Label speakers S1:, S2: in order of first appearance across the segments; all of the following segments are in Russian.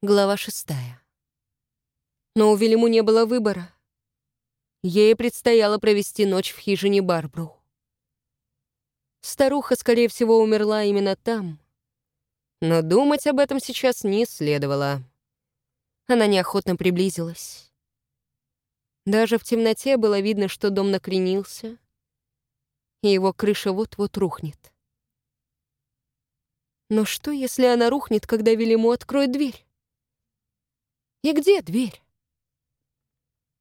S1: Глава шестая. Но у Велиму не было выбора. Ей предстояло провести ночь в хижине Барбру. Старуха, скорее всего, умерла именно там. Но думать об этом сейчас не следовало. Она неохотно приблизилась. Даже в темноте было видно, что дом накренился, и его крыша вот-вот рухнет. Но что, если она рухнет, когда Велиму откроет дверь? И где дверь?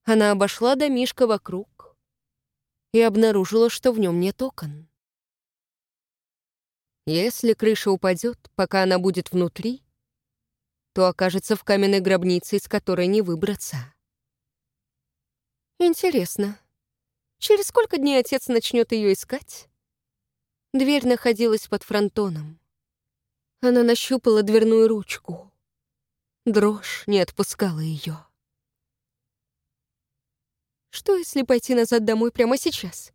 S1: Она обошла домишко вокруг и обнаружила, что в нем нет окон. Если крыша упадет, пока она будет внутри, то окажется в каменной гробнице, из которой не выбраться. Интересно, через сколько дней отец начнет ее искать? Дверь находилась под фронтоном. Она нащупала дверную ручку. Дрожь не отпускала ее. Что, если пойти назад домой прямо сейчас?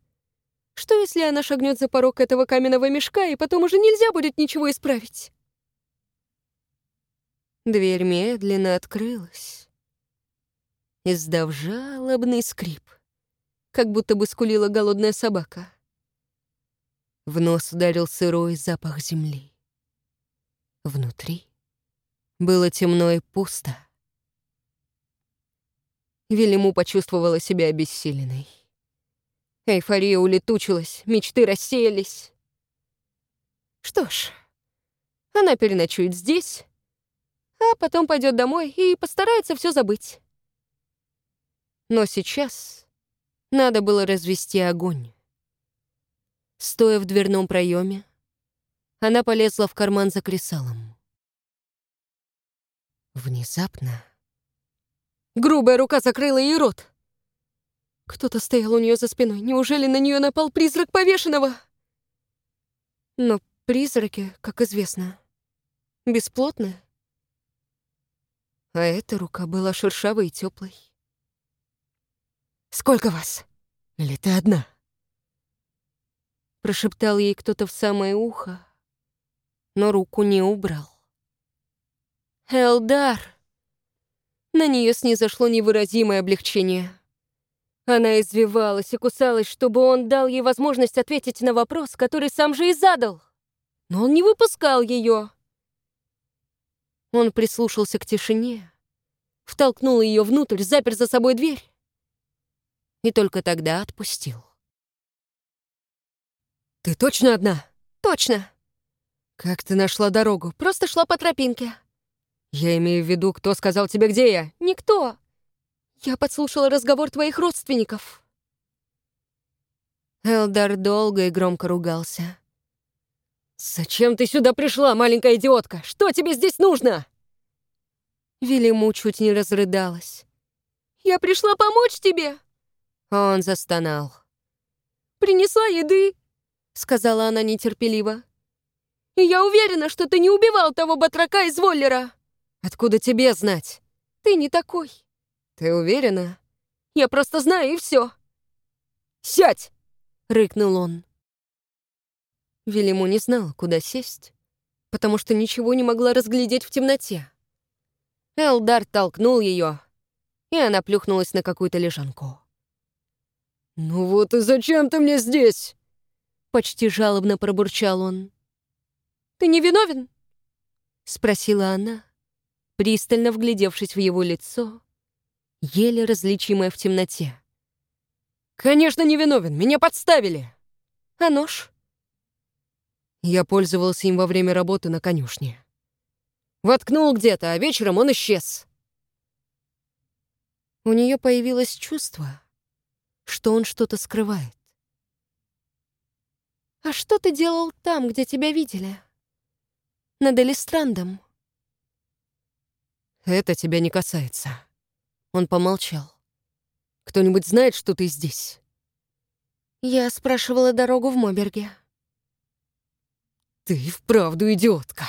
S1: Что, если она шагнет за порог этого каменного мешка, и потом уже нельзя будет ничего исправить? Дверь медленно открылась, издав жалобный скрип, как будто бы скулила голодная собака. В нос ударил сырой запах земли. Внутри было темно и пусто. Велиму почувствовала себя обессиленной. Эйфория улетучилась, мечты рассеялись. Что ж, она переночует здесь, а потом пойдет домой и постарается все забыть. Но сейчас надо было развести огонь. Стоя в дверном проеме, она полезла в карман за кресалом. Внезапно грубая рука закрыла ей рот. Кто-то стоял у нее за спиной. Неужели на нее напал призрак повешенного? Но призраки, как известно, бесплотны. А эта рука была шершавой и теплой. «Сколько вас? Или ты одна?» Прошептал ей кто-то в самое ухо, но руку не убрал. Элдар! На нее снизошло невыразимое облегчение. Она извивалась и кусалась, чтобы он дал ей возможность ответить на вопрос, который сам же и задал. Но он не выпускал ее. Он прислушался к тишине, втолкнул ее внутрь, запер за собой дверь и только тогда отпустил. «Ты точно одна?» «Точно». «Как ты нашла дорогу?» «Просто шла по тропинке». «Я имею в виду, кто сказал тебе, где я?» «Никто. Я подслушала разговор твоих родственников». Элдар долго и громко ругался. «Зачем ты сюда пришла, маленькая идиотка? Что тебе здесь нужно?» Велиму чуть не разрыдалась. «Я пришла помочь тебе!» Он застонал. «Принесла еды», — сказала она нетерпеливо. «И я уверена, что ты не убивал того батрака из Воллера!» Откуда тебе знать? Ты не такой. Ты уверена? Я просто знаю, и все. «Сядь!» — рыкнул он. Велиму не знал, куда сесть, потому что ничего не могла разглядеть в темноте. Элдар толкнул ее, и она плюхнулась на какую-то лежанку. «Ну вот и зачем ты мне здесь?» Почти жалобно пробурчал он. «Ты не виновен?» — спросила она, пристально вглядевшись в его лицо, еле различимое в темноте. «Конечно, не виновен, меня подставили!» «А нож?» Я пользовался им во время работы на конюшне. Воткнул где-то, а вечером он исчез. У нее появилось чувство, что он что-то скрывает. «А что ты делал там, где тебя видели? Над Элистрандом?» «Это тебя не касается». Он помолчал. «Кто-нибудь знает, что ты здесь?» Я спрашивала дорогу в Моберге. «Ты вправду идиотка!»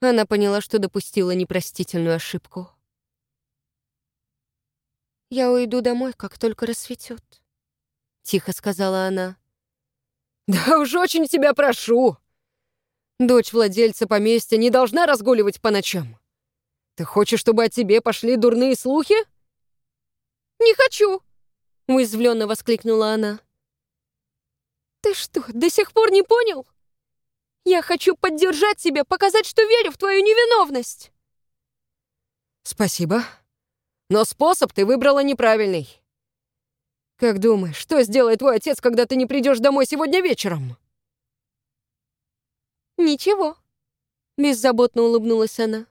S1: Она поняла, что допустила непростительную ошибку. «Я уйду домой, как только рассветет», — тихо сказала она. «Да уж очень тебя прошу! Дочь владельца поместья не должна разгуливать по ночам. Ты хочешь, чтобы о тебе пошли дурные слухи?
S2: Не хочу!
S1: Уязвленно воскликнула она.
S2: Ты что, до сих пор не понял? Я хочу поддержать тебя, показать, что верю в твою невиновность.
S1: Спасибо. Но способ ты выбрала неправильный. Как думаешь, что сделает твой отец, когда ты не придешь домой сегодня вечером?
S2: Ничего. Беззаботно улыбнулась она.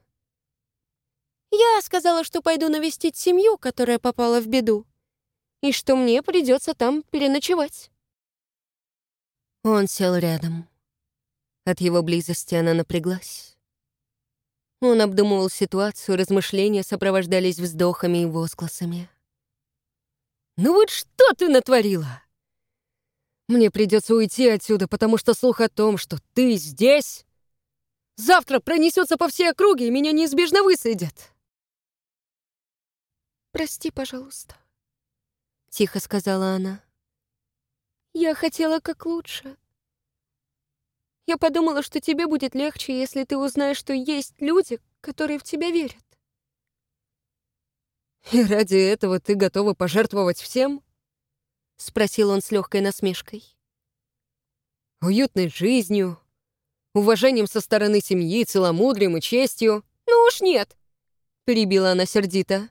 S2: Я сказала, что пойду навестить семью, которая попала в беду, и что мне придется там переночевать.
S1: Он сел рядом. От его близости она напряглась. Он обдумывал ситуацию, размышления сопровождались вздохами и возгласами. «Ну вот что ты натворила? Мне придется уйти отсюда, потому что слух о том, что ты здесь, завтра пронесется по всей округе, и меня неизбежно высадят».
S2: «Прости, пожалуйста», —
S1: тихо сказала она.
S2: «Я хотела как лучше. Я подумала, что тебе будет легче, если ты узнаешь, что есть люди, которые в тебя верят.
S1: «И ради этого ты готова пожертвовать всем?» — спросил он с легкой насмешкой. «Уютной жизнью, уважением со стороны семьи, целомудрием и честью?»
S2: «Ну уж нет!»
S1: — перебила она сердито.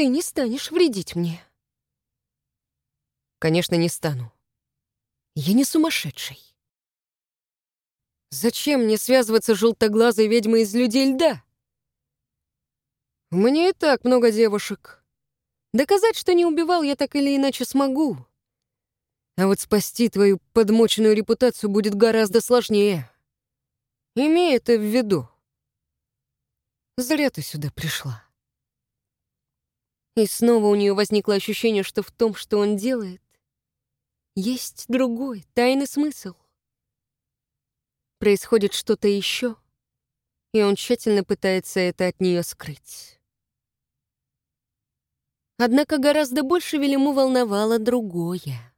S2: «Ты не станешь вредить мне».
S1: «Конечно, не стану. Я не сумасшедший. Зачем мне связываться с желтоглазой ведьмой из людей льда? Мне и так много девушек. Доказать, что не убивал, я так или иначе смогу. А вот спасти твою подмоченную репутацию будет гораздо сложнее. Имей это в виду. Зря ты сюда пришла. И снова у нее возникло ощущение, что в том, что он делает, есть другой, тайный смысл происходит что-то еще, и он тщательно пытается это от нее скрыть. Однако гораздо больше Велиму волновало другое.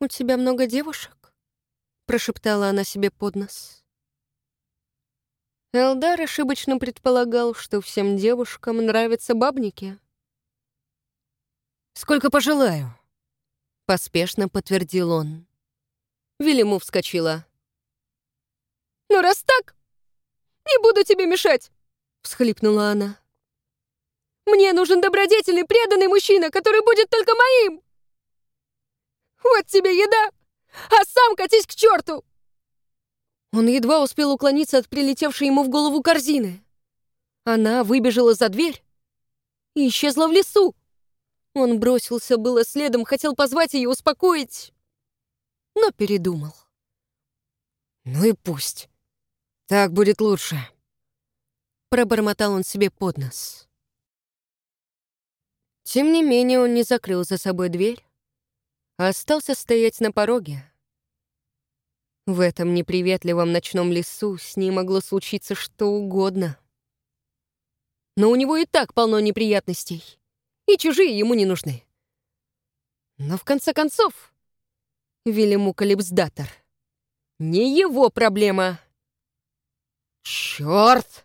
S2: «У тебя много девушек?» — прошептала она себе под нос.
S1: Элдар ошибочно предполагал, что всем девушкам нравятся бабники. «Сколько пожелаю», — поспешно подтвердил он. Велиму вскочила.
S2: «Ну, раз так, не буду тебе мешать!»
S1: — всхлипнула она.
S2: «Мне нужен добродетельный, преданный мужчина, который будет только моим! Вот тебе еда, а сам катись к черту!»
S1: Он едва успел уклониться от прилетевшей ему в голову корзины. Она выбежала за дверь и исчезла в лесу. Он бросился было следом, хотел позвать ее, успокоить но передумал. «Ну и пусть. Так будет лучше», — пробормотал он себе под нос. Тем не менее он не закрыл за собой дверь, а остался стоять на пороге. В этом неприветливом ночном лесу с ней могло случиться что угодно. Но у него и так полно неприятностей, и чужие ему не нужны. Но в конце концов, Велиму Калипсдатор. Не его проблема. «Чёрт!»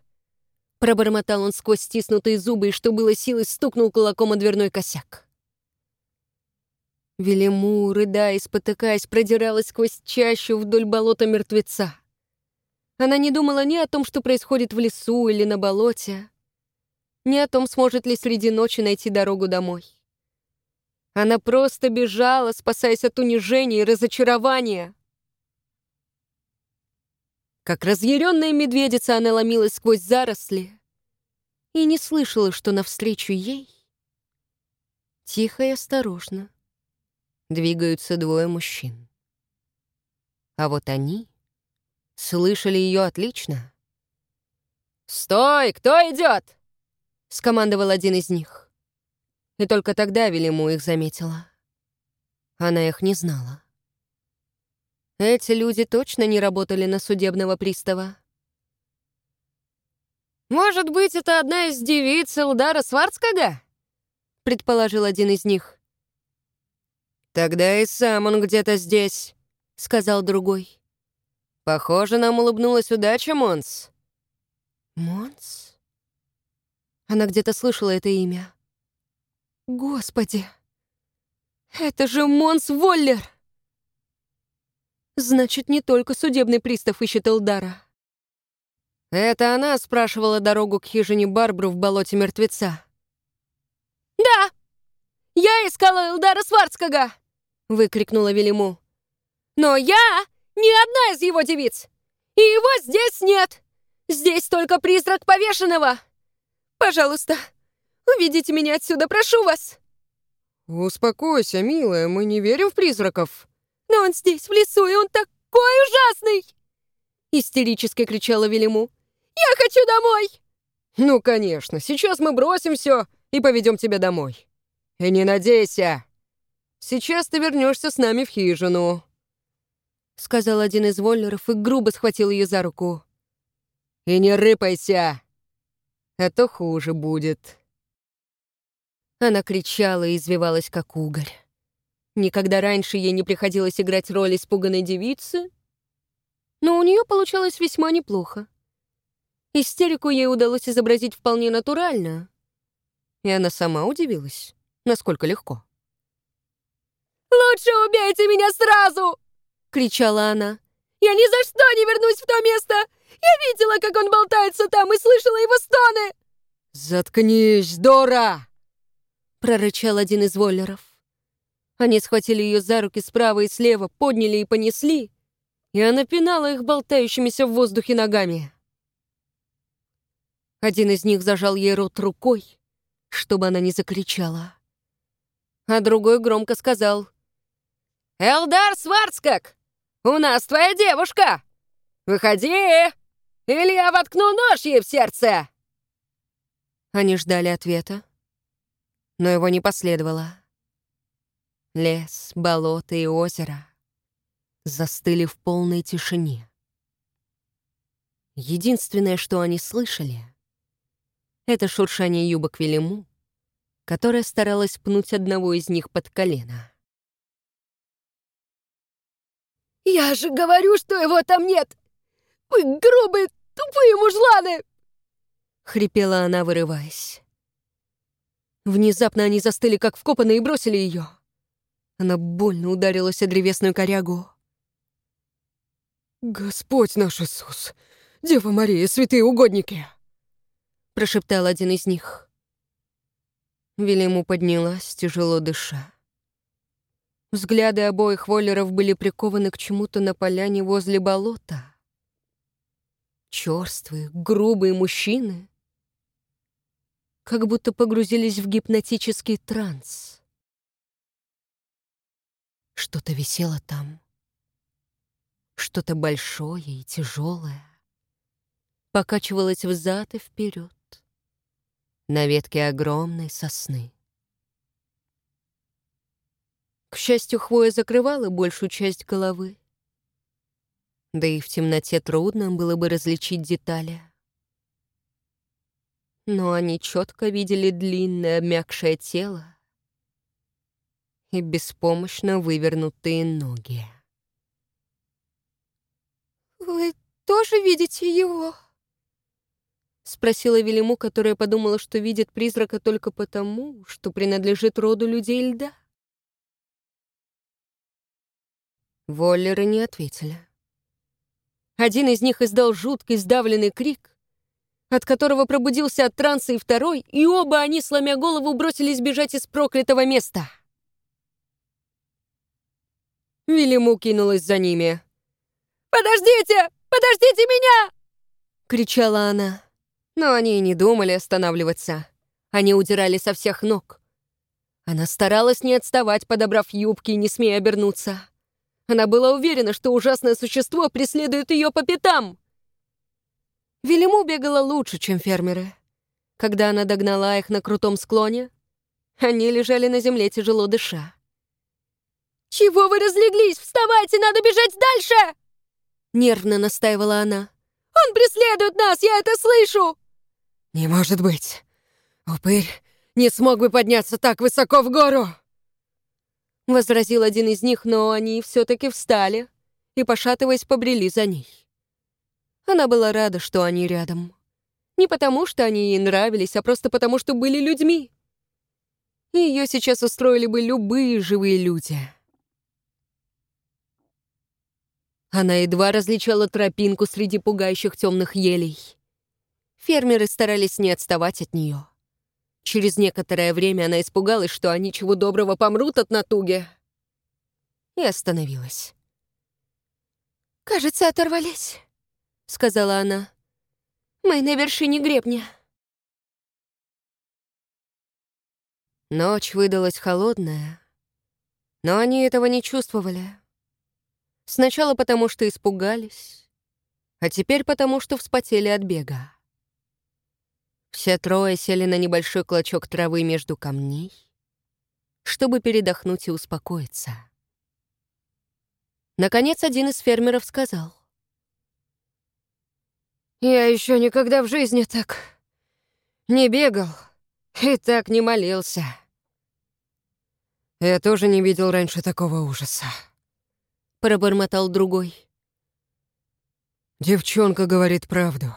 S1: Пробормотал он сквозь стиснутые зубы и, что было силы, стукнул кулаком о дверной косяк. Велиму, рыдая и спотыкаясь, продиралась сквозь чащу вдоль болота мертвеца. Она не думала ни о том, что происходит в лесу или на болоте, ни о том, сможет ли среди ночи найти дорогу домой. Она просто бежала, спасаясь от унижения и разочарования. Как разъяренная медведица она ломилась сквозь заросли и не слышала, что навстречу ей тихо и осторожно двигаются двое мужчин. А вот они слышали ее отлично. «Стой! Кто идет?» — скомандовал один из них. И только тогда Велиму их заметила. Она их не знала. Эти люди точно не работали на судебного пристава. «Может быть, это одна из девиц Элдара Сварцкага?» — предположил один из них. «Тогда и сам он где-то здесь», — сказал другой. «Похоже, нам улыбнулась удача, Монс. Монс? Она где-то слышала это имя. Господи! Это же Монс Воллер! Значит, не только судебный пристав ищет Элдара. Это она спрашивала дорогу к хижине Барбру в болоте мертвеца.
S2: «Да! Я искала Элдара Сварцкага!»
S1: — выкрикнула Велиму.
S2: «Но я не одна из его девиц! И его здесь нет! Здесь только призрак повешенного! Пожалуйста, уведите меня отсюда, прошу вас!»
S1: «Успокойся, милая, мы не верим в призраков!»
S2: «Но он здесь, в лесу, и он такой ужасный!» Истерически кричала Велиму. «Я хочу домой!»
S1: «Ну, конечно, сейчас мы бросим все и поведем тебя домой. И не надейся, сейчас ты вернешься с нами в хижину», — сказал один из воллеров и грубо схватил ее за руку. «И не рыпайся, это хуже будет». Она кричала и извивалась, как угорь. Никогда раньше ей не приходилось играть роль испуганной девицы, но у нее получалось весьма неплохо. Истерику ей удалось изобразить вполне натурально, и она сама удивилась, насколько легко.
S2: «Лучше убейте меня сразу!» — кричала она. «Я ни за что не вернусь в то место! Я видела, как он болтается там, и слышала его стоны!»
S1: «Заткнись, Дора!» — прорычал один из воллеров. Они схватили ее за руки справа и слева, подняли и понесли, и она пинала их болтающимися в воздухе ногами. Один из них зажал ей рот рукой, чтобы она не закричала. А другой громко сказал. «Элдар Сварцкак, у нас твоя девушка! Выходи, или я воткну нож ей в сердце!» Они ждали ответа, но его не последовало. Лес, болото и озеро застыли в полной тишине. Единственное, что они слышали — это шуршание юбок Велиму, которая старалась пнуть одного из них под колено.
S2: «Я же говорю, что его там нет! Вы грубые, тупые мужланы!»
S1: Хрипела она, вырываясь. Внезапно они застыли, как вкопанные, и бросили ее. Она больно ударилась о древесную корягу. «Господь наш Иисус! Дева Мария, святые угодники!» — прошептал один из них. Велиму поднялась, тяжело дыша. Взгляды обоих воллеров были прикованы к чему-то на поляне возле болота. Чёрствые, грубые мужчины как будто погрузились в гипнотический транс. Что-то висело там. Что-то большое и тяжелое покачивалось взад и вперед на ветке огромной сосны. К счастью, хвоя закрывала большую часть головы. Да и в темноте трудно было бы различить детали. Но они четко видели длинное обмякшее тело и беспомощно вывернутые ноги.
S2: «Вы тоже видите его?»
S1: — спросила Велиму, которая подумала, что видит призрака только потому, что принадлежит роду людей льда. Воллеры не ответили. Один из них издал жуткий сдавленный крик, от которого пробудился от транса и второй, и оба они, сломя голову, бросились бежать из проклятого места. Велиму кинулась за ними.
S2: «Подождите! Подождите меня!»
S1: — кричала она. Но они и не думали останавливаться. Они удирали со всех ног. Она старалась не отставать, подобрав юбки и не смея обернуться. Она была уверена, что ужасное существо преследует ее по пятам. Велиму бегала лучше, чем фермеры. Когда она догнала их на крутом склоне, они лежали на земле, тяжело дыша.
S2: «Чего вы разлеглись? Вставайте, надо бежать дальше!»
S1: Нервно настаивала она.
S2: «Он преследует нас, я это слышу!»
S1: «Не может быть! Упырь не смог бы подняться так высоко в гору!» Возразил один из них, но они все-таки встали и, пошатываясь, побрели за ней. Она была рада, что они рядом. Не потому, что они ей нравились, а просто потому, что были людьми. Ее сейчас устроили бы любые живые люди. Она едва различала тропинку среди пугающих темных елей. Фермеры старались не отставать от нее. Через некоторое время она испугалась, что они чего доброго помрут от натуги. И остановилась.
S2: «Кажется, оторвались», — сказала она. «Мы на вершине гребня».
S1: Ночь выдалась холодная, но они этого не чувствовали. Сначала потому, что испугались, а теперь потому, что вспотели от бега. Все трое сели на небольшой клочок травы между камней, чтобы передохнуть и успокоиться. Наконец, один из фермеров сказал. «Я еще никогда в жизни так не бегал и так не молился». «Я тоже не видел раньше такого ужаса», — пробормотал другой. «Девчонка говорит правду».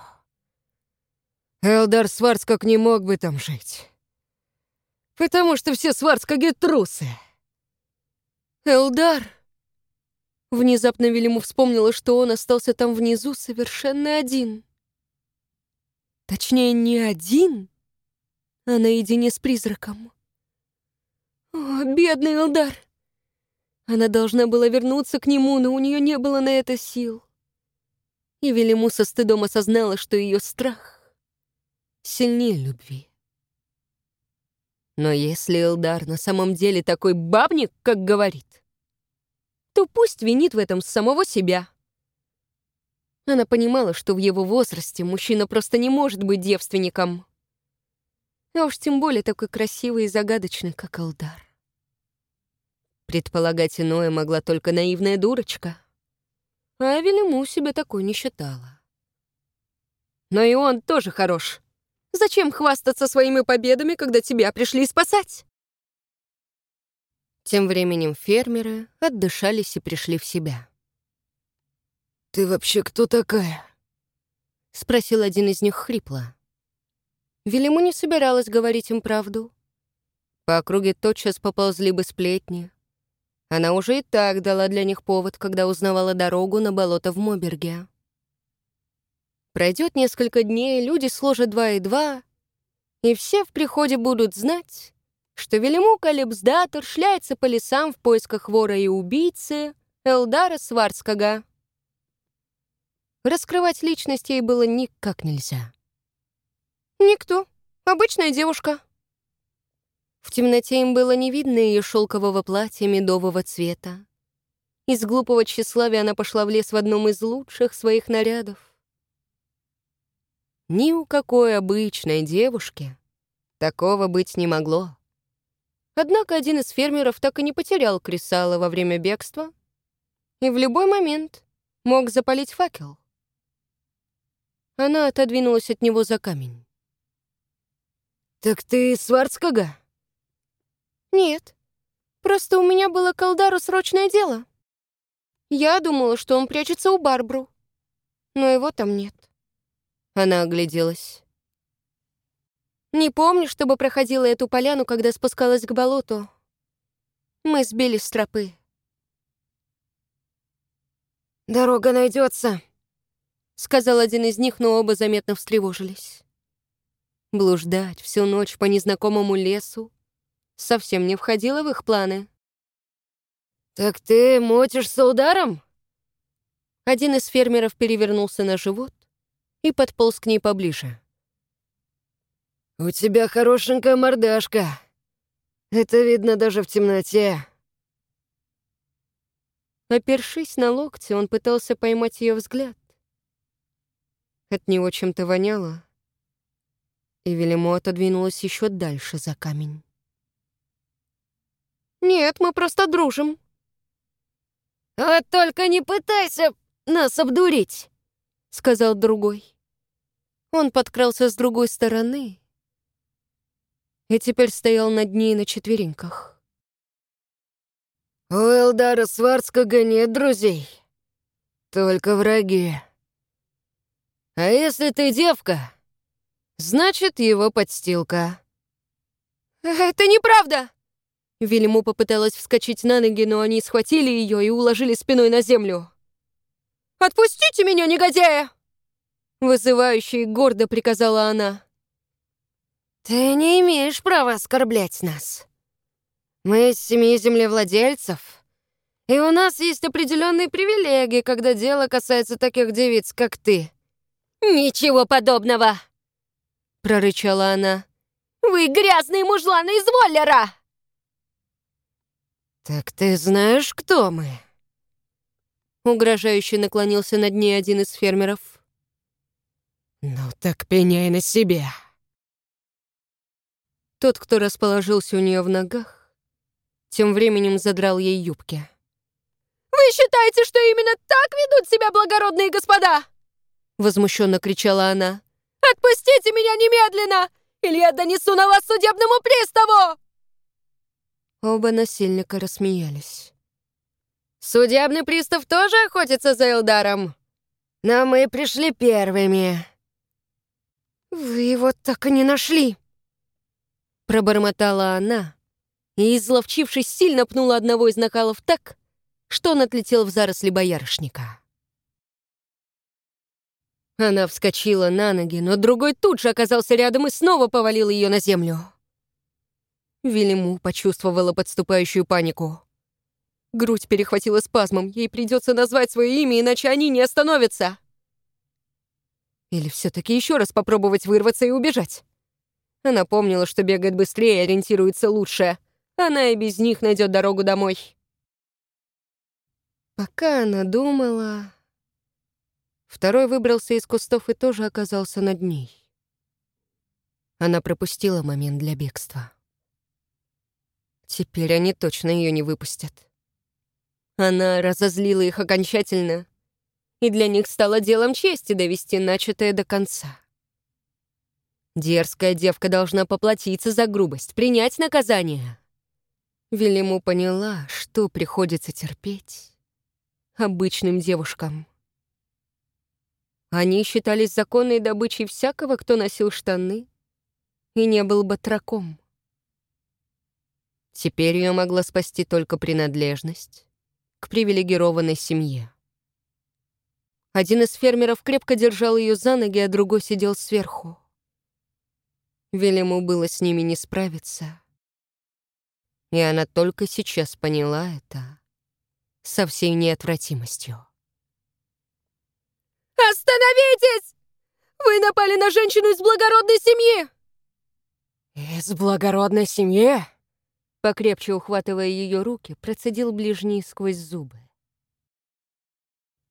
S1: Элдар Сварцкак не мог бы там жить. Потому что все Сварцкаги трусы.
S2: Элдар! Внезапно Велиму вспомнила, что он остался там внизу совершенно один. Точнее, не один, а наедине с призраком. О, бедный Элдар! Она должна была вернуться к нему, но у нее не было на это сил. И Велиму со стыдом осознала, что ее страх сильнее любви. Но если Элдар на самом деле такой бабник, как говорит, то пусть винит в этом самого себя. Она понимала, что в его возрасте мужчина просто не может быть девственником. А уж тем более такой красивый и загадочный, как Элдар. Предполагать иное могла только наивная дурочка. А Велиму себя такой не считала. Но и он тоже хорош. Зачем хвастаться своими победами, когда тебя пришли спасать?» Тем временем фермеры отдышались и пришли в себя.
S1: «Ты вообще кто такая?»
S2: — спросил один из них хрипло. Велиму не собиралась говорить им правду. По округе тотчас поползли бы сплетни. Она уже и так дала для них повод, когда узнавала дорогу на болото в Моберге. Пройдет несколько дней, люди сложат два и два, и все в приходе будут знать, что Велиму Калипсдатор шляется по лесам в поисках вора и убийцы Элдара Сварского. Раскрывать личность ей было никак нельзя. «Никто. Обычная девушка». В темноте им было не видно ее шелкового платья медового цвета. Из глупого тщеславия она пошла в лес в одном из лучших своих нарядов. Ни у какой обычной девушки такого быть не могло. Однако один из фермеров так и не потерял кресала во время бегства и в любой момент мог запалить факел. Она отодвинулась от него за камень.
S1: «Так ты Сварцкага?»
S2: «Нет, просто у меня было к Алдару срочное дело. Я думала, что он прячется у Барбру, но его там нет».
S1: Она огляделась.
S2: «Не помню, чтобы проходила эту поляну, когда спускалась к болоту. Мы сбились с тропы».
S1: «Дорога найдется», —
S2: сказал один из них, но оба заметно встревожились. Блуждать всю ночь по незнакомому лесу совсем не входило в их планы.
S1: «Так ты мотишься ударом?»
S2: Один из фермеров перевернулся на живот, и подполз к ней поближе.
S1: «У тебя хорошенькая мордашка. Это видно даже в темноте».
S2: Опершись на локти, он пытался поймать ее взгляд. От него чем-то воняло, и Велимо отодвинулась еще дальше за камень. «Нет, мы просто дружим».
S1: «Вот только не пытайся нас обдурить», — сказал другой.
S2: Он подкрался с другой стороны и теперь стоял над ней на четвереньках.
S1: «У Элдара Сварцкого нет друзей, только враги. А если ты девка, Значит, его подстилка.
S2: «Это неправда!»
S1: Вильму попыталась вскочить на ноги, но они схватили ее и уложили спиной на землю.
S2: «Отпустите меня, негодяя!»
S1: Вызывающе и гордо приказала она.
S3: «Ты не имеешь права оскорблять нас. Мы из семьи землевладельцев, и у нас есть определенные привилегии, когда дело касается таких девиц, как ты».
S2: «Ничего подобного!»
S1: — прорычала она.
S2: «Вы грязные мужланы из Воллера!»
S3: «Так ты знаешь, кто мы?»
S1: Угрожающе наклонился над ней один из фермеров.
S3: «Ну так пеняй на себя!»
S1: Тот, кто расположился у нее в ногах, тем временем задрал ей юбки.
S2: «Вы считаете, что именно так ведут себя благородные господа?»
S1: Возмущенно кричала она.
S2: «Отпустите меня немедленно, или я донесу на вас судебному приставу!»
S1: Оба насильника рассмеялись.
S3: «Судебный пристав тоже охотится за Элдаром? Но мы пришли первыми».
S2: «Вы его так и не нашли!»
S1: Пробормотала она и, изловчившись, сильно пнула одного из накалов так, что он отлетел в заросли боярышника. Она вскочила на ноги, но другой тут же оказался рядом и снова повалил ее на землю. Велиму почувствовала подступающую панику. Грудь перехватила спазмом, ей придется назвать свое имя, иначе они не остановятся. Или все-таки еще раз попробовать вырваться и убежать? Она помнила, что бегает быстрее и ориентируется лучше. Она и без них найдет дорогу домой. Пока она думала... Второй выбрался из кустов и тоже оказался над ней. Она пропустила момент для бегства. Теперь они точно ее не выпустят. Она разозлила их окончательно, и для них стало делом чести довести начатое до конца. Дерзкая девка должна поплатиться за грубость, принять наказание. Велиму поняла, что приходится терпеть обычным девушкам. Они считались законной добычей всякого, кто носил штаны и не был батраком. Теперь ее могла спасти только принадлежность к привилегированной семье. Один из фермеров крепко держал ее за ноги, а другой сидел сверху. Велиму было с ними не справиться. И она только сейчас поняла это со всей неотвратимостью.
S2: «Остановитесь! Вы напали на женщину из благородной семьи!»
S3: «Из благородной семьи?»
S1: Покрепче ухватывая ее руки, процедил ближний сквозь зубы.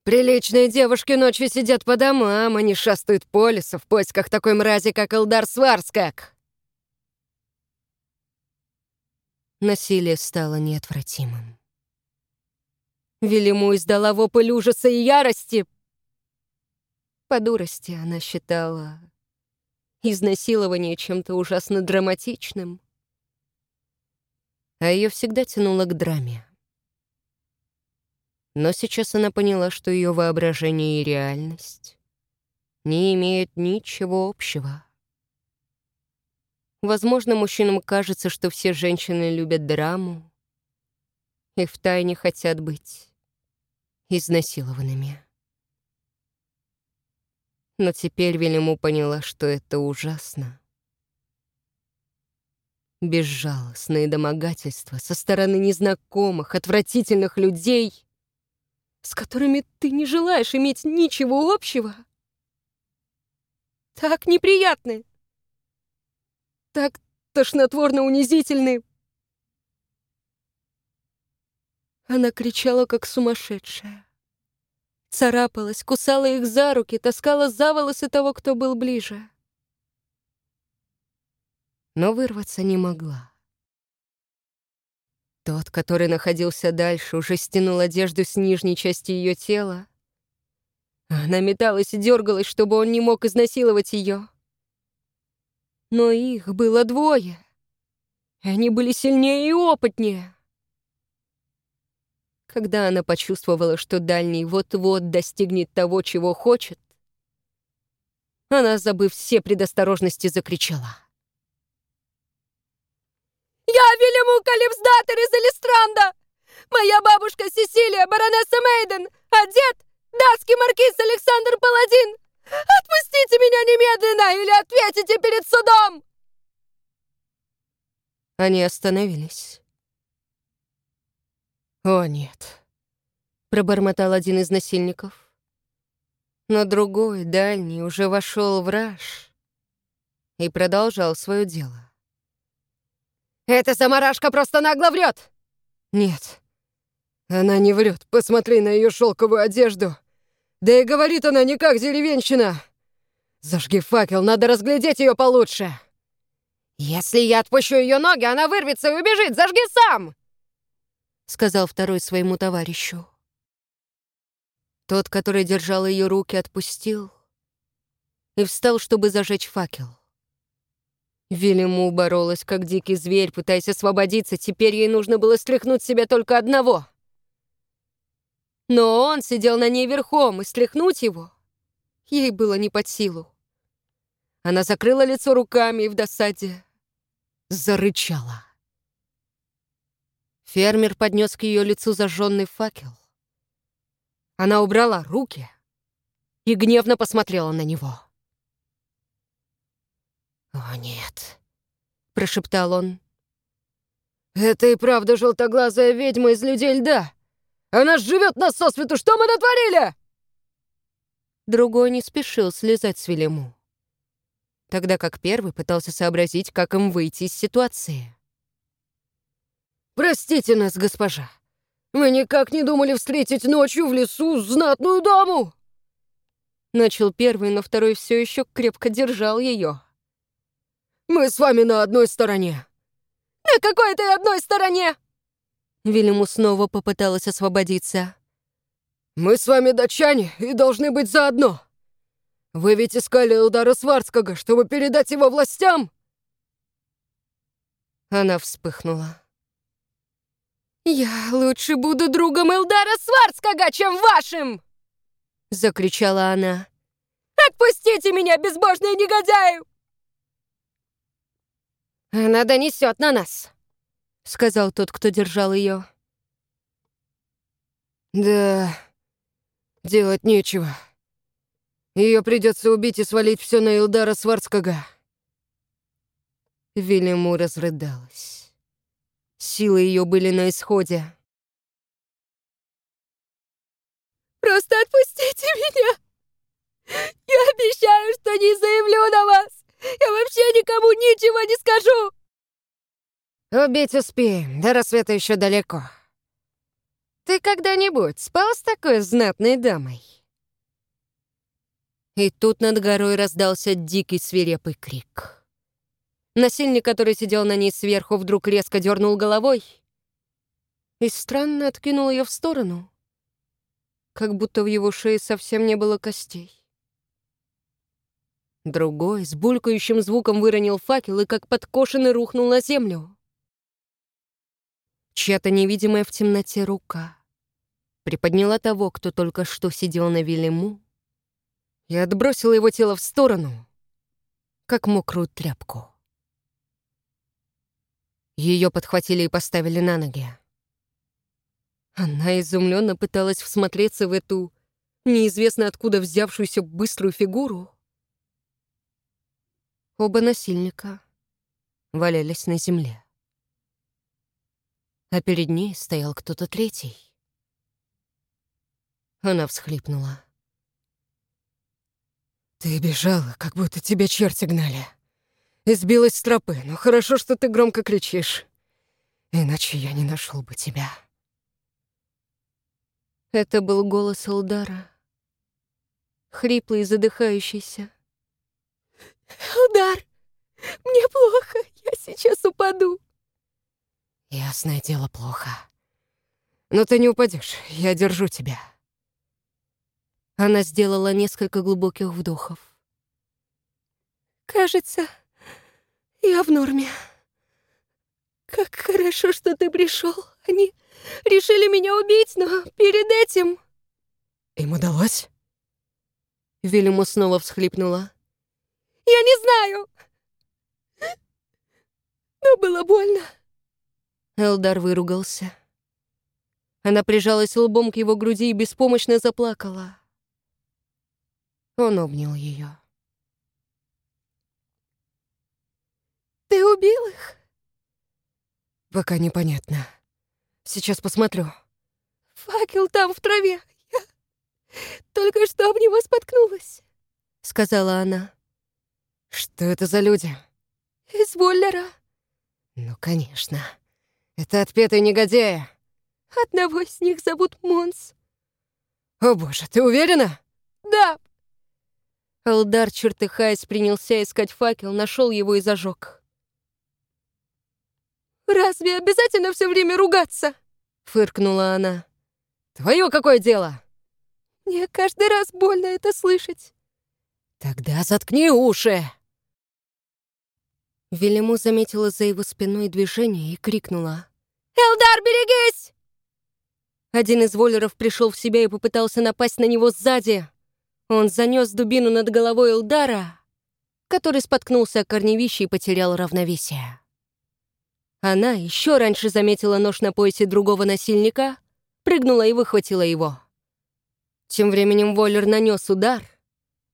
S3: Приличные девушки ночью сидят по домам, они шастают по лесу в поисках такой мрази, как Элдар Сварскак.
S1: Насилие стало неотвратимым. Велиму издала вопль ужаса и ярости. По дурости она считала изнасилование чем-то ужасно драматичным, а ее всегда тянуло к драме. Но сейчас она поняла, что ее воображение и реальность не имеют ничего общего. Возможно, мужчинам кажется, что все женщины любят драму и втайне хотят быть изнасилованными. Но теперь Велиму поняла, что это ужасно. Безжалостные домогательства со стороны незнакомых, отвратительных людей с которыми ты не желаешь иметь ничего общего, так неприятны, так тошнотворно унизительны. Она кричала, как сумасшедшая. Царапалась, кусала их за руки, таскала за волосы того, кто был ближе. Но вырваться не могла. Тот, который находился дальше, уже стянул одежду с нижней части ее тела. Она металась и дергалась, чтобы он не мог изнасиловать ее. Но их было двое. Они были сильнее и опытнее. Когда она почувствовала, что дальний вот-вот достигнет того, чего хочет, Она, забыв все предосторожности, закричала.
S2: «Я Вильяму Калипсдатер из Элистранда! Моя бабушка Сесилия, баронесса Мейден, а дед — датский маркиз Александр Паладин! Отпустите меня немедленно или ответите перед судом!»
S1: Они остановились. «О, нет», — пробормотал один из насильников. Но другой, дальний, уже вошел в раж и продолжал свое дело.
S3: «Эта заморашка просто нагло врет!»
S1: «Нет, она не врет. Посмотри на ее шелковую одежду. Да и говорит она не как деревенщина. Зажги факел, надо разглядеть ее получше!»
S3: «Если я отпущу ее ноги, она вырвется и убежит! Зажги сам!»
S1: Сказал второй своему товарищу. Тот, который держал ее руки, отпустил и встал, чтобы зажечь факел. Велиму боролась, как дикий зверь, пытаясь освободиться. Теперь ей нужно было стряхнуть себя только одного. Но он сидел на ней верхом, и стряхнуть его ей было не под силу. Она закрыла лицо руками и в досаде зарычала. Фермер поднес к ее лицу зажженный факел. Она убрала руки и гневно посмотрела на него. «О, нет», — прошептал он. «Это и правда желтоглазая ведьма из людей льда! Она живет нас сосвету! Что мы натворили?» Другой не спешил слезать с Велиму тогда как первый пытался сообразить, как им выйти из ситуации. «Простите нас, госпожа. Мы никак не думали встретить ночью в лесу знатную даму!» Начал первый, но второй все еще крепко держал ее. «Мы с вами на одной стороне!»
S2: «На какой ты одной стороне?»
S1: Вильяму снова попыталась освободиться. «Мы с вами датчане и должны быть заодно!» Вы ведь искали удара Сварцкого, чтобы передать его властям?» Она вспыхнула.
S2: «Я лучше буду другом Элдара Сварцкого, чем вашим!»
S1: Закричала она.
S2: «Отпустите меня, безбожные негодяи!»
S3: «Она донесет на нас!»
S1: Сказал тот, кто держал ее. «Да, делать нечего», ее придется убить и свалить все на Илдара Сварцкага. Велиму разрыдалась. Силы ее были на исходе.
S2: «Просто отпустите меня! Я обещаю, что не заявлю на вас! Я вообще никому ничего не скажу!»
S3: «Убить успеем, до рассвета еще далеко. Ты когда-нибудь спал с такой знатной дамой?»
S1: И тут над горой раздался дикий свирепый крик. Насильник, который сидел на ней сверху, вдруг резко дернул головой и странно откинул ее в сторону, как будто в его шее совсем не было костей. Другой с булькающим звуком выронил факел и как подкошенный рухнул на землю. Чья-то невидимая в темноте рука приподняла того, кто только что сидел на Велиму, и отбросила его тело в сторону, как мокрую тряпку. Ее подхватили и поставили на ноги. Она изумленно пыталась всмотреться в эту неизвестно откуда взявшуюся быструю фигуру. Оба насильника валялись на земле. А перед ней стоял кто-то третий. Она всхлипнула. Ты бежала, как будто тебя черти гнали. И сбилась с тропы, но хорошо, что ты громко кричишь. Иначе я не нашел бы тебя. Это был голос Элдара. Хриплый и задыхающийся.
S2: «Элдар, мне плохо, я сейчас упаду».
S1: Ясное дело, плохо. Но ты не упадешь, я держу тебя. Она сделала несколько глубоких вдохов.
S2: «Кажется, я в норме. Как хорошо, что ты пришел. Они решили меня убить, но перед этим...»
S1: «Им удалось?» Вильяму снова всхлипнула.
S2: Я не знаю. Но было больно.
S1: Элдар выругался. Она прижалась лбом к его груди и беспомощно заплакала. Он обнял ее.
S2: Ты убил их?
S1: Пока непонятно. Сейчас посмотрю.
S2: Факел там, в траве. Я только что об него споткнулась, —
S1: сказала она. Что это за люди?
S2: Из Воллера.
S1: Ну, конечно. Это отпетые негодяи.
S2: Одного из них зовут Монс.
S1: О боже, ты уверена?
S2: Да.
S1: Алдар, чертыхаясь, принялся искать факел, нашел его и зажег.
S2: «Разве обязательно все время ругаться?»
S1: — фыркнула она. «Твое какое дело?»
S2: «Мне каждый раз больно это слышать».
S1: «Тогда заткни уши!» Велиму заметила за его спиной движение и крикнула.
S2: «Элдар, берегись!»
S1: Один из воллеров пришел в себя и попытался напасть на него сзади. Он занес дубину над головой Элдара, который споткнулся о корневище и потерял равновесие. Она еще раньше заметила нож на поясе другого насильника, прыгнула и выхватила его. Тем временем Воллер нанес удар,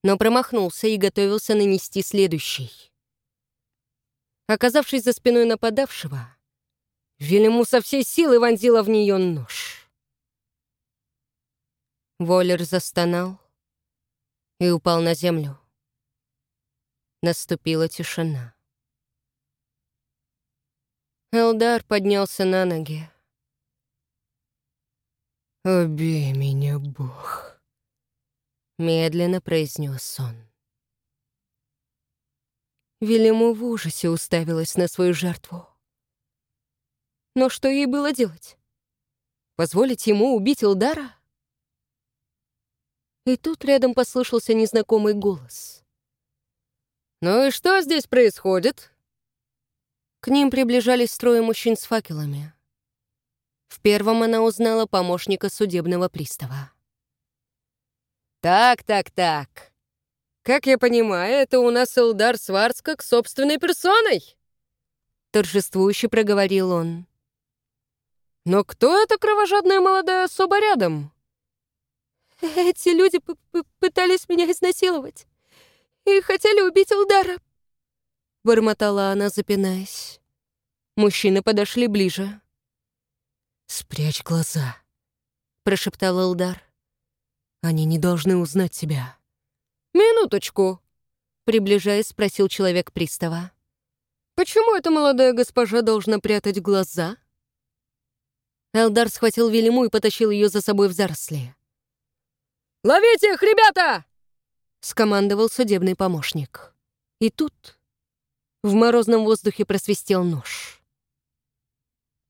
S1: но промахнулся и готовился нанести следующий. Оказавшись за спиной нападавшего, Велиму со всей силы вонзила в нее нож. Воллер застонал и упал на землю. Наступила тишина. Элдар поднялся на ноги. «Убей меня, Бог», — медленно произнес он. Велиму в ужасе уставилась на свою жертву. Но что ей было делать? Позволить ему убить Элдара? И тут рядом послышался незнакомый голос. «Ну и что здесь происходит?» К ним приближались трое мужчин с факелами. В первом она узнала помощника судебного пристава. «Так, так, так. Как я понимаю, это у нас Элдар Сварцкак собственной персоной?» Торжествующе проговорил он. «Но кто эта кровожадная молодая особа рядом?»
S2: «Эти люди пытались меня изнасиловать и хотели убить Элдара», —
S1: бормотала она, запинаясь. Мужчины подошли ближе. «Спрячь глаза», — прошептал Элдар. «Они не должны узнать тебя». «Минуточку», — приближаясь, спросил человек пристава. «Почему эта молодая госпожа должна прятать глаза?» Элдар схватил Велиму и потащил ее за собой в заросли. «Ловите их, ребята!» — скомандовал судебный помощник. И тут в морозном воздухе просвистел нож.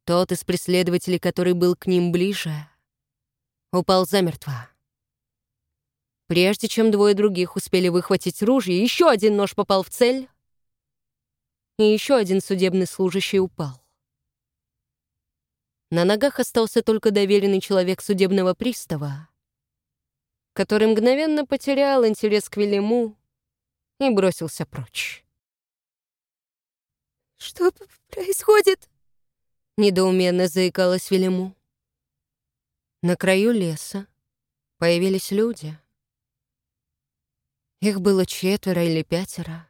S1: Тот из преследователей, который был к ним ближе, упал замертво. Прежде чем двое других успели выхватить ружье, еще один нож попал в цель, и еще один судебный служащий упал. На ногах остался только доверенный человек судебного пристава, который мгновенно потерял интерес к Велиму и бросился прочь.
S2: «Что происходит?»
S1: — недоуменно заикалась Велиму. На краю леса появились люди. Их было четверо или пятеро.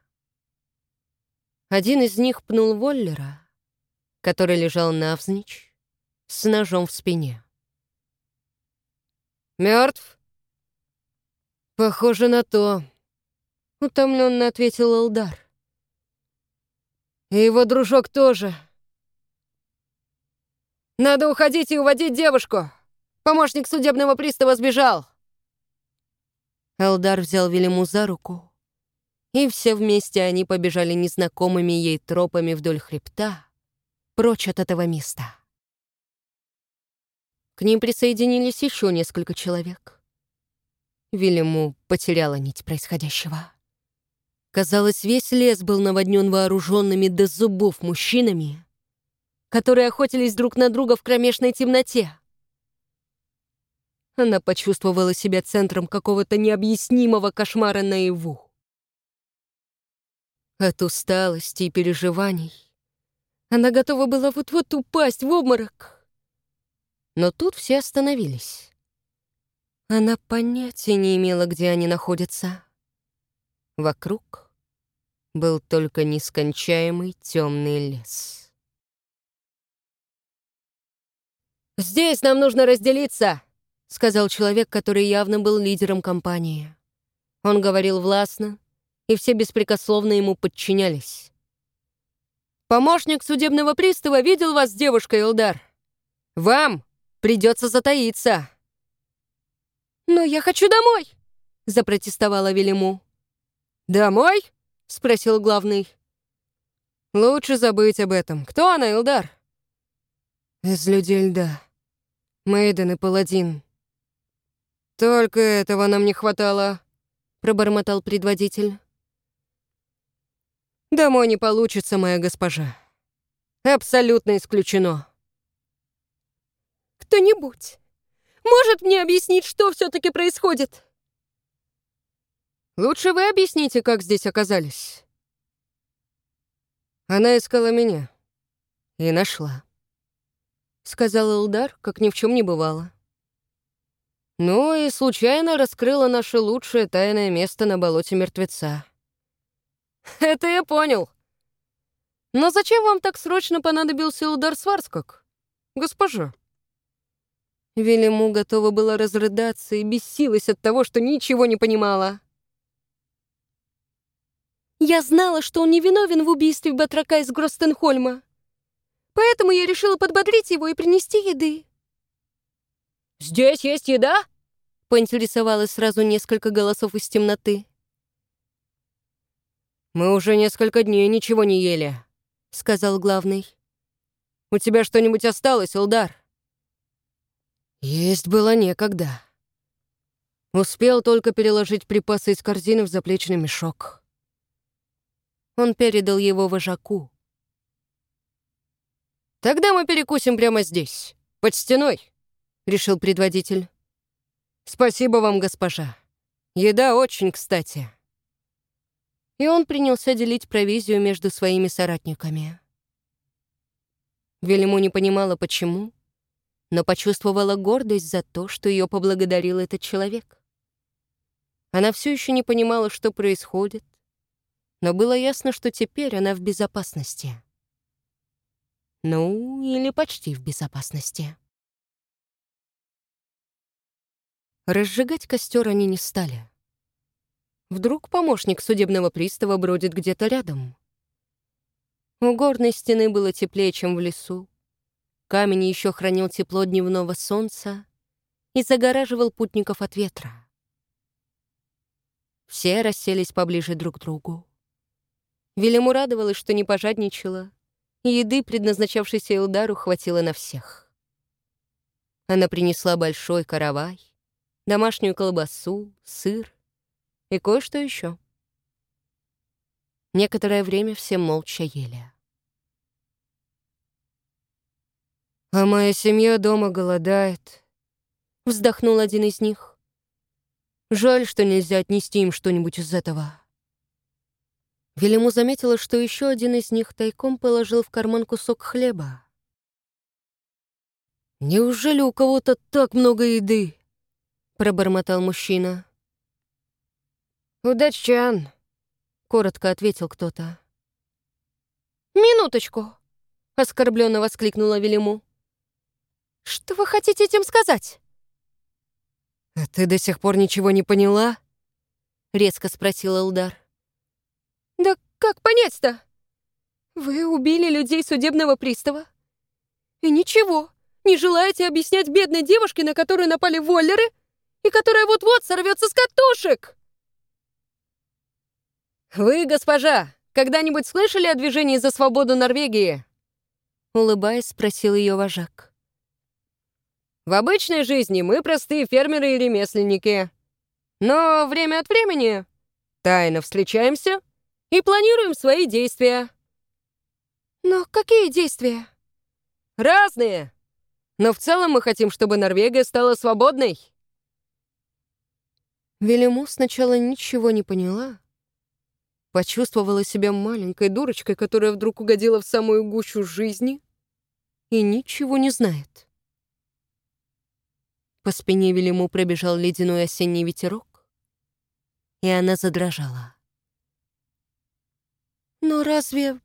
S1: Один из них пнул Воллера, который лежал навзничь, с ножом в спине. Мертв? Похоже на то, утомленно ответил Элдар. И его дружок тоже. Надо уходить и уводить девушку. Помощник судебного пристава сбежал. Элдар взял Велиму за руку, и все вместе они побежали незнакомыми ей тропами вдоль хребта, прочь от этого места. К ним присоединились еще несколько человек. Велиму потеряла нить происходящего. Казалось, весь лес был наводнен вооруженными до зубов мужчинами, которые охотились друг на друга в кромешной темноте. Она почувствовала себя центром какого-то необъяснимого кошмара наяву. От усталости и переживаний она готова была вот-вот упасть в обморок. Но тут все остановились. Она понятия не имела, где они находятся. Вокруг был только нескончаемый темный лес. «Здесь нам нужно разделиться!» — сказал человек, который явно был лидером компании. Он говорил властно, и все беспрекословно ему подчинялись. «Помощник судебного пристава видел вас с девушкой, Илдар. Вам придется затаиться!»
S2: «Но я хочу домой!»
S1: — запротестовала Велиму. «Домой?» — спросил главный. «Лучше забыть об этом. Кто она, Илдар?» «Из людей льда. Мейден и Паладин». «Только этого нам не хватало», — пробормотал предводитель. «Домой не получится, моя госпожа. Абсолютно исключено».
S2: «Кто-нибудь может мне объяснить, что все-таки происходит?»
S1: «Лучше вы объясните, как здесь оказались». Она искала меня. И нашла. Сказал Элдар, как ни в чем не бывало. Ну и случайно раскрыла наше лучшее тайное место на болоте мертвеца. Это я понял. Но зачем вам так срочно понадобился удар Сварскок, госпожа? Велиму готова была разрыдаться и бесилась от того, что ничего не понимала.
S2: Я знала, что он не виновен в убийстве батрака из Гростенхольма. Поэтому я решила подбодрить его и принести еды.
S1: «Здесь есть еда?» — поинтересовалось сразу несколько голосов из темноты. «Мы уже несколько дней ничего не ели», — сказал главный. «У тебя что-нибудь осталось, Элдар?» Есть было некогда. Успел только переложить припасы из корзины в заплечный мешок. Он передал его вожаку. «Тогда мы перекусим прямо здесь, под стеной», — решил предводитель. «Спасибо вам, госпожа. Еда очень кстати». И он принялся делить провизию между своими соратниками. Велиму не понимала, почему, но почувствовала гордость за то, что ее поблагодарил этот человек. Она все еще не понимала, что происходит, но было ясно, что теперь она в безопасности. Ну, или почти в безопасности. Разжигать костер они не стали. Вдруг помощник судебного пристава бродит где-то рядом. У горной стены было теплее, чем в лесу, Камень еще хранил тепло дневного солнца и загораживал путников от ветра. Все расселись поближе друг к другу. Велиму радовалась, что не пожадничала, и еды, предназначавшейся Илдару, хватило на всех. Она принесла большой каравай, домашнюю колбасу, сыр и кое-что еще. Некоторое время все молча ели. «А моя семья дома голодает», — вздохнул один из них. «Жаль, что нельзя отнести им что-нибудь из этого». Велиму заметила, что еще один из них тайком положил в карман кусок хлеба. «Неужели у кого-то так много еды?» — пробормотал мужчина. «Удаччан», — коротко ответил кто-то.
S2: «Минуточку!»
S1: — оскорбленно воскликнула Велиму.
S2: Что вы хотите этим сказать?
S1: А ты до сих пор ничего не поняла? Резко спросил Элдар.
S2: Да как понять-то? Вы убили людей судебного пристава. И ничего, не желаете объяснять бедной девушке, на которую напали воллеры, и которая вот-вот сорвется с катушек?
S1: Вы, госпожа, когда-нибудь слышали о движении за свободу Норвегии? Улыбаясь, спросил ее вожак. В обычной жизни мы простые фермеры и ремесленники. Но время от времени тайно встречаемся и планируем свои действия.
S2: Но какие действия?
S1: Разные. Но в целом мы хотим, чтобы Норвегия стала свободной. Велиму сначала ничего не поняла, почувствовала себя маленькой дурочкой, которая вдруг угодила в самую гущу жизни и ничего не знает. По спине Велиму пробежал ледяной осенний ветерок, и она задрожала.
S2: «Но разве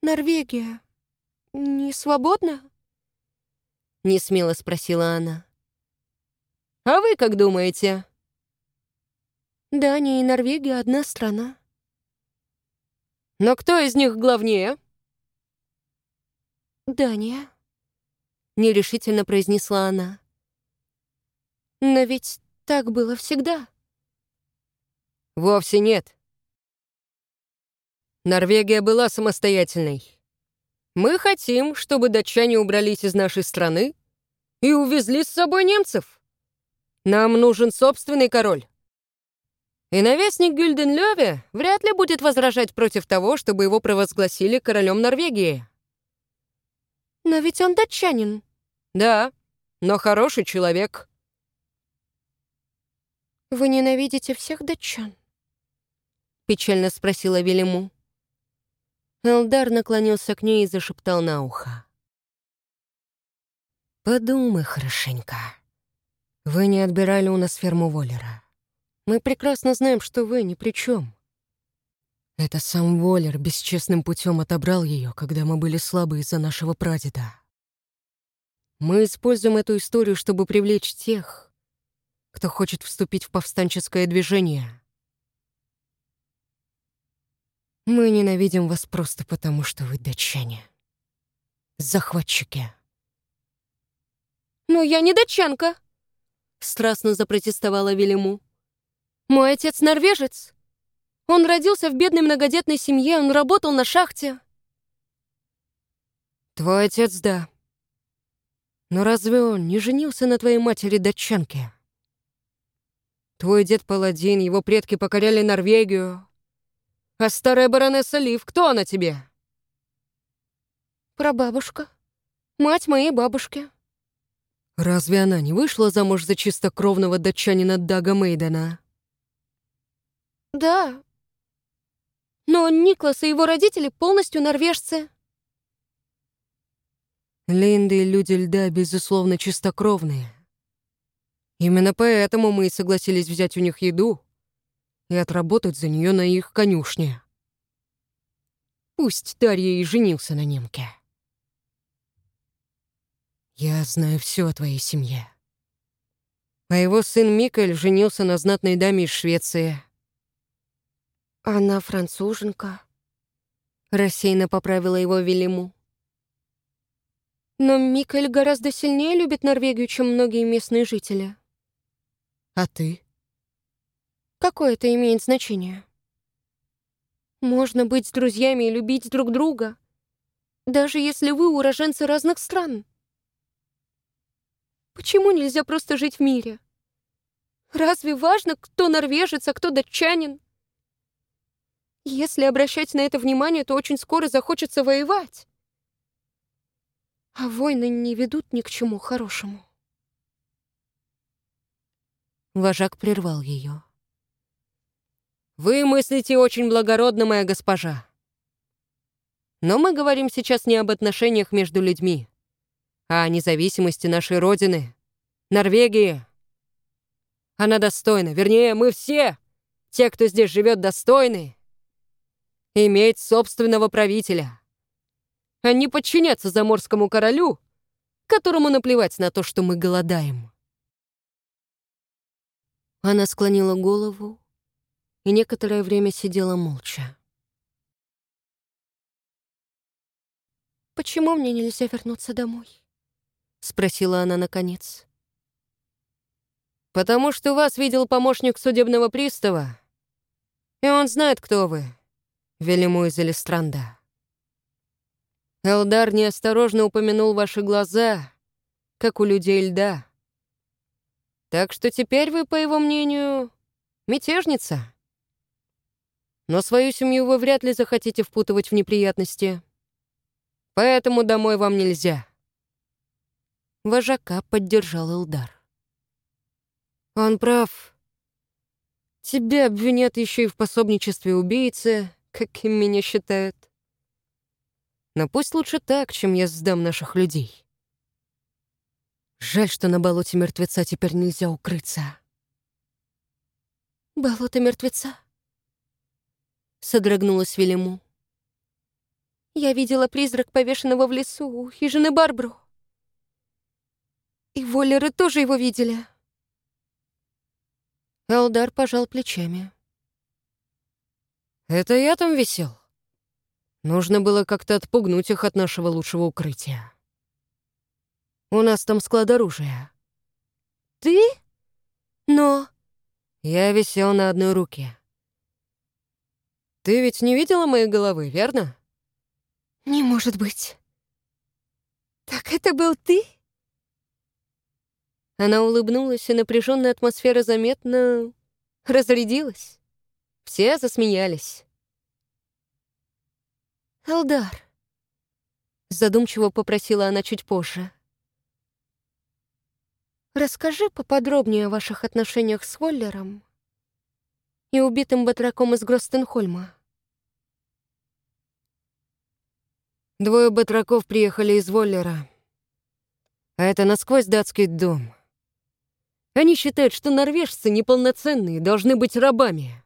S2: Норвегия не свободна?»
S1: — несмело спросила она. «А вы как думаете?»
S2: «Дания и Норвегия — одна страна».
S1: «Но кто из них главнее?»
S2: «Дания», —
S1: нерешительно произнесла она.
S2: «Но ведь так было всегда».
S1: «Вовсе нет. Норвегия была самостоятельной. Мы хотим, чтобы датчане убрались из нашей страны и увезли с собой немцев. Нам нужен собственный король. И навестник Гюльденлёве вряд ли будет возражать против того, чтобы его провозгласили королем Норвегии.
S2: «Но ведь он датчанин».
S1: «Да, но хороший человек».
S2: «Вы ненавидите всех датчан?»
S1: — печально спросила Велиму. Элдар наклонился к ней и зашептал на ухо. «Подумай хорошенько. Вы не отбирали у нас ферму Воллера. Мы прекрасно знаем, что вы ни при чем. Это сам Воллер бесчестным путем отобрал ее, когда мы были слабы из-за нашего прадеда. Мы используем эту историю, чтобы привлечь тех, кто хочет вступить в повстанческое движение. Мы ненавидим вас просто потому, что вы датчане. Захватчики.
S2: «Но я не датчанка!» Страстно запротестовала Велиму. «Мой отец норвежец. Он родился в бедной многодетной семье, он работал на шахте».
S1: «Твой отец, да. Но разве он не женился на твоей матери датчанке? Твой дед паладин, его предки покоряли Норвегию, а старая баронесса Лив, кто она тебе?
S2: Прабабушка. Мать моей бабушки.
S1: Разве она не вышла замуж за чистокровного датчанина Дага Мейдена?
S2: Да. Но Никлас и его родители полностью норвежцы.
S1: Линды и люди льда, безусловно, чистокровные. Именно поэтому мы и согласились взять у них еду и отработать за нее на их конюшне. Пусть Дарья и женился на немке. Я знаю все о твоей семье. А его сын Микель женился на знатной даме из Швеции.
S2: Она француженка.
S1: Рассеянно поправила его Велиму.
S2: Но Микель гораздо сильнее любит Норвегию, чем многие местные жители.
S1: А ты?
S2: Какое это имеет значение? Можно быть с друзьями и любить друг друга, даже если вы уроженцы разных стран. Почему нельзя просто жить в мире? Разве важно, кто норвежец, а кто датчанин? Если обращать на это внимание, то очень скоро захочется воевать. А войны не ведут ни к чему хорошему.
S1: Вожак прервал ее. Вы мыслите очень благородно, моя госпожа. Но мы говорим сейчас не об отношениях между людьми, а о независимости нашей Родины, Норвегии. Она достойна, вернее, мы все, те, кто здесь живет, достойны, иметь собственного правителя, а не подчиняться заморскому королю, которому наплевать на то, что мы голодаем. Она склонила голову, и некоторое время сидела молча.
S2: «Почему мне нельзя вернуться домой?»
S1: — спросила она наконец. «Потому что вас видел помощник судебного пристава, и он знает, кто вы, Велиму из Элистранда. Элдар неосторожно упомянул ваши глаза, как у людей льда. Так что теперь вы, по его мнению, мятежница». Но свою семью вы вряд ли захотите впутывать в неприятности. Поэтому домой вам нельзя». Вожака поддержал Илдар. «Он прав. Тебя обвинят еще и в пособничестве убийцы, каким меня считают. Но пусть лучше так, чем я сдам наших людей. Жаль, что на болоте мертвеца теперь нельзя укрыться.
S2: «Болото мертвеца?» Содрогнулась Велиму. «Я видела призрак, повешенного в лесу у хижины Барбру. И Воллеры тоже его видели».
S1: Элдар пожал плечами. «Это я там висел. Нужно было как-то отпугнуть их от нашего лучшего укрытия. У нас там склад оружия».
S2: «Ты? Но...»
S1: Я висел на одной руке. Ты ведь не видела моей головы, верно?
S2: Не может быть. Так это был ты?
S1: Она улыбнулась, и напряженная атмосфера заметно разрядилась. Все засмеялись.
S2: «Алдар», — задумчиво попросила она чуть позже, «расскажи поподробнее о ваших отношениях с Воллером и убитым батраком из Гростенхольма».
S1: Двое батраков приехали из Воллера, а это насквозь датский дом — они считают, что норвежцы неполноценные, должны быть рабами.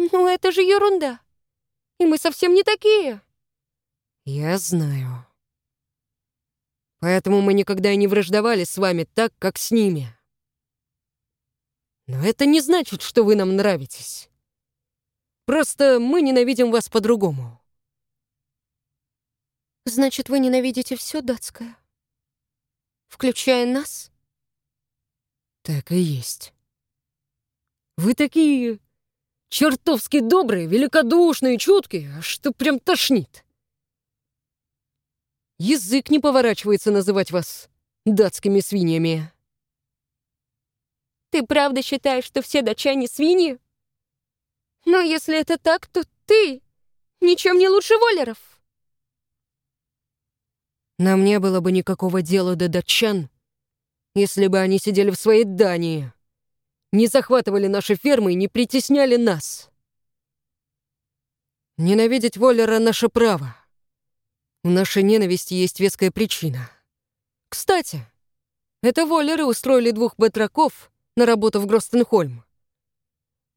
S2: Ну, это же ерунда. И мы совсем не такие.
S1: Я знаю. Поэтому мы никогда и не враждовали с вами так, как с ними. Но это не значит, что вы нам нравитесь. Просто мы ненавидим вас по-другому.
S2: Значит, вы ненавидите все датское? Включая нас?
S1: Так и есть. Вы такие чертовски добрые, великодушные, чуткие, что прям тошнит. Язык не поворачивается называть вас датскими свиньями.
S2: Ты правда считаешь, что все датчане свиньи? Но если это так, то ты ничем не лучше воллеров.
S1: Нам не было бы никакого дела до датчан, если бы они сидели в своей Дании, не захватывали наши фермы и не притесняли нас. Ненавидеть Воллера — наше право. У нашей ненависти есть веская причина. Кстати, это Воллеры устроили двух батраков на работу в Гростенхольм.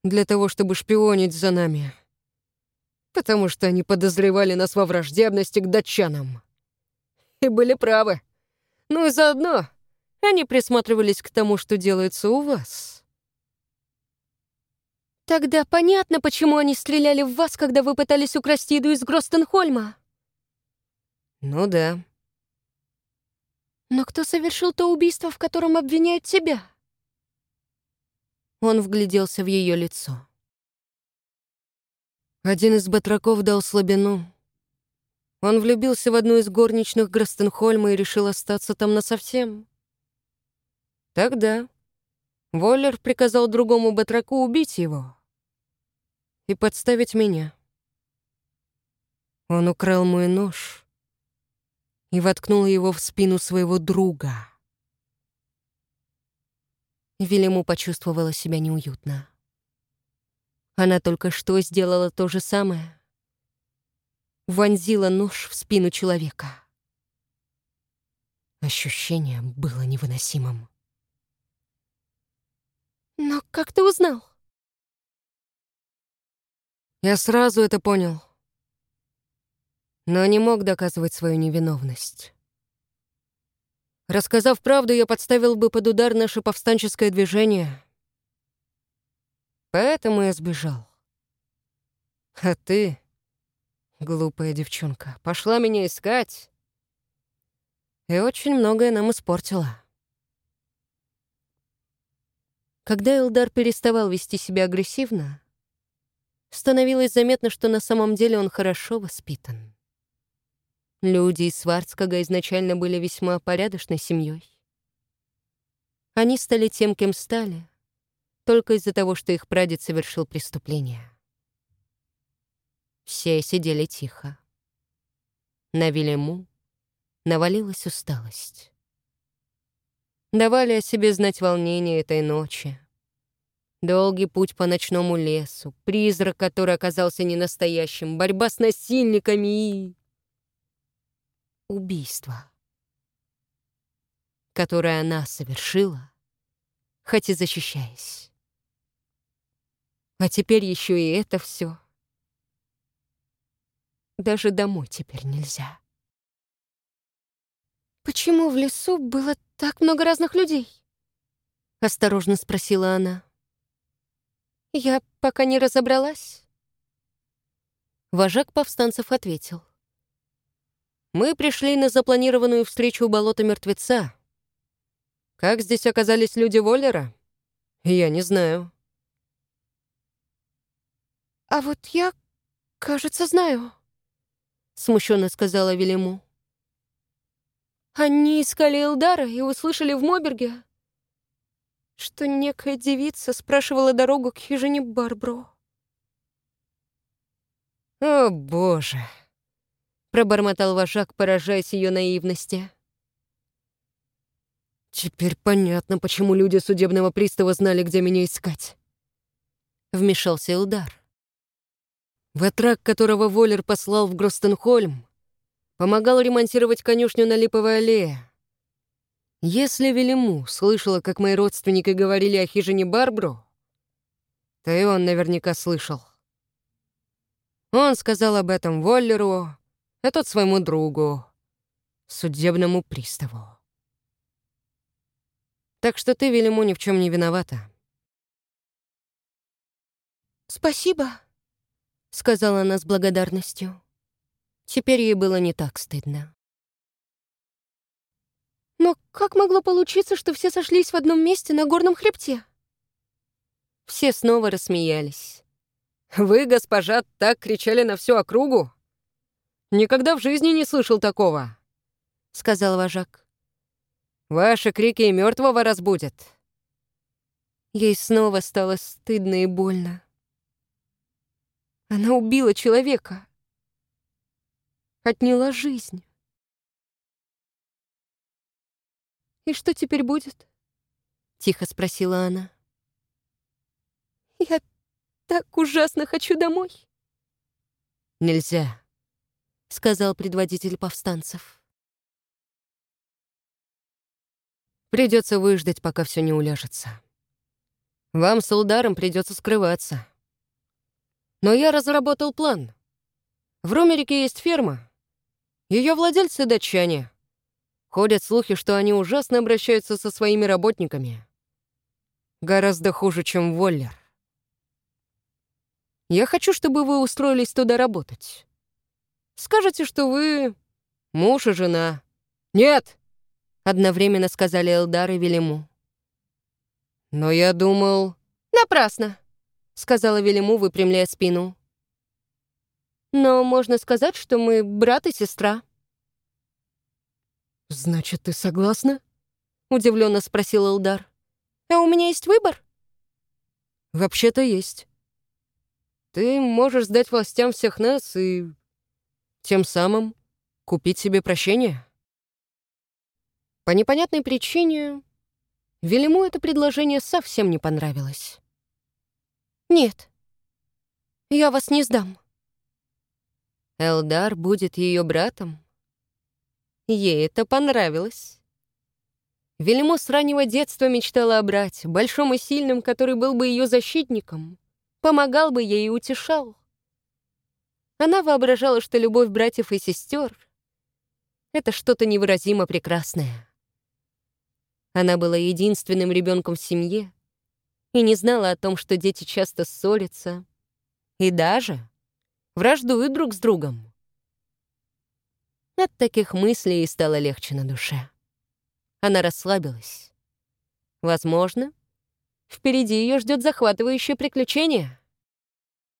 S1: Для того, чтобы шпионить за нами. Потому что они подозревали нас во враждебности к датчанам. И были правы. Ну и заодно они присматривались к тому, что делается у вас.
S2: Тогда понятно, почему они стреляли в вас, когда вы пытались украсть еду из Гростенхольма.
S1: Ну да.
S2: Но кто совершил то убийство, в котором обвиняют тебя?
S1: Он вгляделся в ее лицо. Один из батраков дал слабину. Он влюбился в одну из горничных Гростенхольма и решил остаться там насовсем. Тогда Воллер приказал другому батраку убить его и подставить меня. Он украл мой нож и воткнул его в спину своего друга. Велиму почувствовала себя неуютно. Она только что сделала то же самое. Вонзила нож в спину человека. Ощущение было невыносимым.
S2: Но как ты узнал?
S1: Я сразу это понял. Но не мог доказывать свою невиновность. Рассказав правду, я подставил бы под удар наше повстанческое движение. Поэтому я сбежал. А ты, глупая девчонка, пошла меня искать и очень многое нам испортила. Когда Элдар переставал вести себя агрессивно, становилось заметно, что на самом деле он хорошо воспитан. Люди из Сварцкага изначально были весьма порядочной семьей. Они стали тем, кем стали, только из-за того, что их прадед совершил преступление. Все сидели тихо. На Вильяму навалилась усталость давали о себе знать волнение этой ночи. Долгий путь по ночному лесу, призрак, который оказался не настоящим, борьба с насильниками и... Убийство, которое она совершила, хоть и защищаясь. А теперь еще и это все. Даже домой теперь нельзя.
S2: «Почему в лесу было так много разных людей?» — осторожно спросила она. «Я пока не разобралась».
S1: Вожак повстанцев ответил. «Мы пришли на запланированную встречу у болота мертвеца. Как здесь оказались люди Воллера? Я не знаю».
S2: «А вот я, кажется, знаю», — смущенно сказала Велиму. Они искали Элдара и услышали в Моберге, что некая девица спрашивала дорогу к хижине Барбро.
S1: «О, боже!» — пробормотал вожак, поражаясь ее наивности. «Теперь понятно, почему люди судебного пристава знали, где меня искать». Вмешался Элдар. Ватрак, которого Воллер послал в Гростенхольм, помогал ремонтировать конюшню на Липовой аллее. Если Велиму слышала, как мои родственники говорили о хижине Барбру, то и он наверняка слышал. Он сказал об этом Воллеру, а тот своему другу, судебному приставу. Так что ты, Велиму, ни в чем не виновата.
S2: «Спасибо», — сказала она с благодарностью.
S1: Теперь ей было не так стыдно.
S2: «Но как могло получиться, что все сошлись в одном месте на горном хребте?»
S1: Все снова рассмеялись. «Вы, госпожа, так кричали на всю округу? Никогда в жизни не слышал такого», — сказал вожак. «Ваши крики и мертвого разбудят».
S2: Ей снова стало стыдно и больно. Она убила человека отняла жизнь. «И что теперь будет?» — тихо спросила она. «Я так ужасно хочу домой».
S1: «Нельзя», — сказал предводитель повстанцев. Придется выждать, пока все не уляжется. Вам с Улдаром придется скрываться. Но я разработал план. В Ромерике есть ферма, ее владельцы — датчане. Ходят слухи, что они ужасно обращаются со своими работниками. Гораздо хуже, чем Воллер. Я хочу, чтобы вы устроились туда работать. Скажете, что вы муж и жена. Нет! Одновременно сказали Элдар и Велиму. Но я думал...
S2: Напрасно, сказала Велиму, выпрямляя спину. Но можно сказать, что мы брат и сестра».
S1: «Значит, ты согласна?» — удивленно спросил Элдар.
S2: «А у меня есть выбор?»
S1: «Вообще-то есть. Ты можешь сдать властям всех нас и тем самым купить себе прощение». По непонятной причине Велиму это предложение совсем не понравилось.
S2: «Нет, я вас не сдам»,
S1: Элдар будет ее братом? Ей это понравилось. Вельмо с раннего детства мечтала о брате, большом и сильном, который был бы ее защитником, помогал бы ей и утешал. Она воображала, что любовь братьев и сестер — это что-то невыразимо прекрасное. Она была единственным ребенком в семье и не знала о том, что дети часто ссорятся и даже враждуют друг с другом. От таких мыслей стало легче на душе. Она расслабилась. Возможно, впереди ее ждет захватывающее приключение —